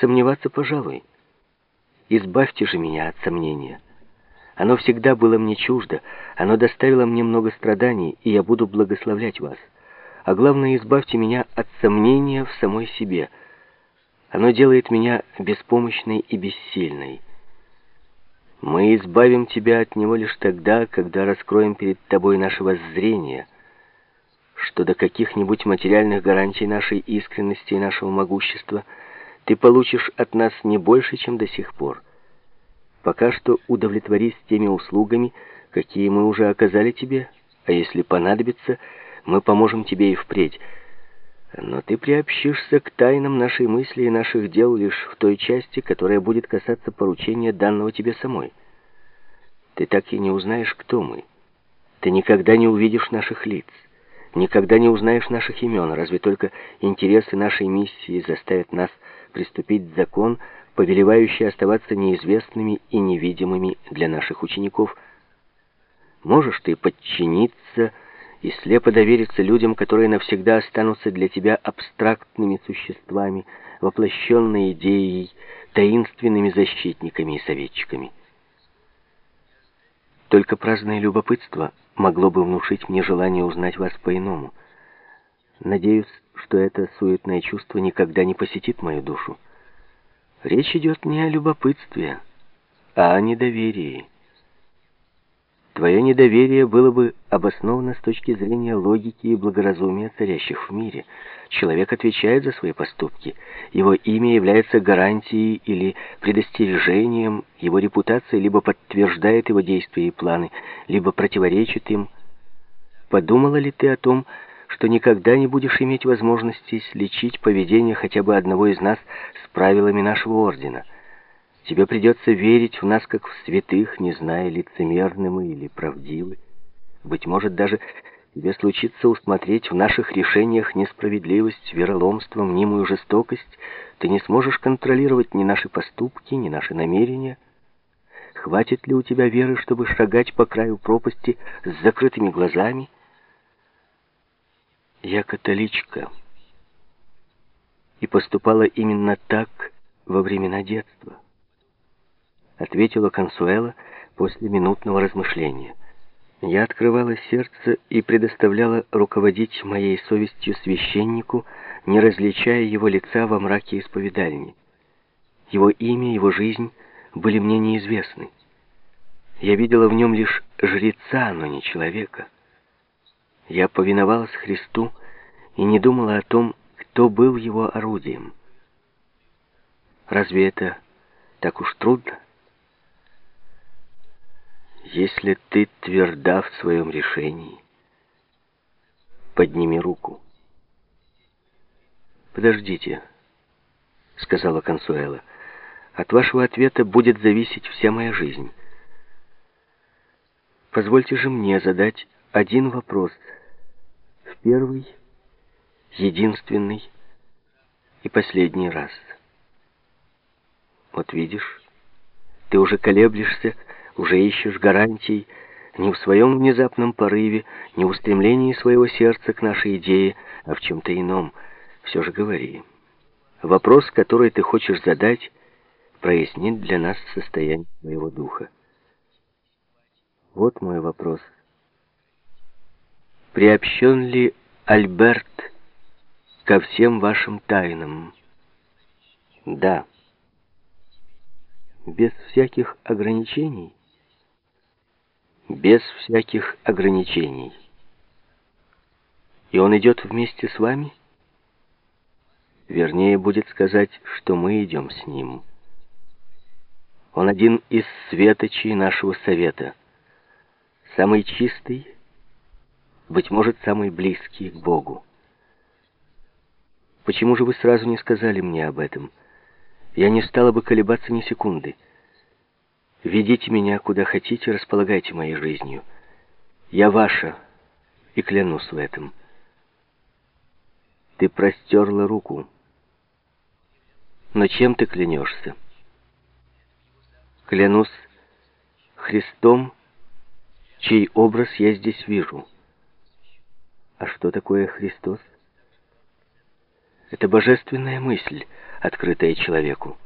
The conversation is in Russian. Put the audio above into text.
Сомневаться, пожалуй. Избавьте же меня от сомнения. Оно всегда было мне чуждо, оно доставило мне много страданий, и я буду благословлять вас. А главное, избавьте меня от сомнения в самой себе. Оно делает меня беспомощной и бессильной. Мы избавим тебя от него лишь тогда, когда раскроем перед тобой наше воззрение, что до каких-нибудь материальных гарантий нашей искренности и нашего могущества ты получишь от нас не больше, чем до сих пор. Пока что удовлетворись теми услугами, какие мы уже оказали тебе, а если понадобится, мы поможем тебе и впредь. Но ты приобщишься к тайнам нашей мысли и наших дел лишь в той части, которая будет касаться поручения данного тебе самой. Ты так и не узнаешь, кто мы. Ты никогда не увидишь наших лиц, никогда не узнаешь наших имен, разве только интересы нашей миссии заставят нас приступить закон, повелевающий оставаться неизвестными и невидимыми для наших учеников. Можешь ты подчиниться и слепо довериться людям, которые навсегда останутся для тебя абстрактными существами, воплощенной идеей, таинственными защитниками и советчиками. Только праздное любопытство могло бы внушить мне желание узнать вас по-иному. Надеюсь, что это суетное чувство никогда не посетит мою душу. Речь идет не о любопытстве, а о недоверии. Твое недоверие было бы обосновано с точки зрения логики и благоразумия царящих в мире. Человек отвечает за свои поступки. Его имя является гарантией или предостережением, его репутация либо подтверждает его действия и планы, либо противоречит им. Подумала ли ты о том, что никогда не будешь иметь возможности сличить поведение хотя бы одного из нас с правилами нашего ордена. Тебе придется верить в нас как в святых, не зная, лицемерны мы или правдивы. Быть может, даже тебе случится усмотреть в наших решениях несправедливость, вероломство, мнимую жестокость. Ты не сможешь контролировать ни наши поступки, ни наши намерения. Хватит ли у тебя веры, чтобы шагать по краю пропасти с закрытыми глазами, я католичка. И поступала именно так во времена детства. Ответила Консуэла после минутного размышления. Я открывала сердце и предоставляла руководить моей совестью священнику, не различая его лица во мраке исповедальни. Его имя, его жизнь были мне неизвестны. Я видела в нем лишь жреца, но не человека. Я повиновалась Христу и не думала о том, кто был его орудием. Разве это так уж трудно? Если ты тверда в своем решении, подними руку. «Подождите», — сказала Консуэла. «От вашего ответа будет зависеть вся моя жизнь. Позвольте же мне задать один вопрос. В первый, единственный и последний раз. Вот видишь, ты уже колеблешься, уже ищешь гарантий, не в своем внезапном порыве, не в устремлении своего сердца к нашей идее, а в чем-то ином. Все же говори. Вопрос, который ты хочешь задать, прояснит для нас состояние твоего духа. Вот мой вопрос — приобщен ли Альберт ко всем вашим тайнам? Да. Без всяких ограничений? Без всяких ограничений. И он идет вместе с вами? Вернее, будет сказать, что мы идем с ним. Он один из светочей нашего совета. Самый чистый быть может, самый близкий к Богу. Почему же вы сразу не сказали мне об этом? Я не стала бы колебаться ни секунды. Ведите меня куда хотите, располагайте моей жизнью. Я ваша, и клянусь в этом. Ты простерла руку. Но чем ты клянешься? Клянусь Христом, чей образ я здесь вижу. А что такое Христос? Это божественная мысль, открытая человеку.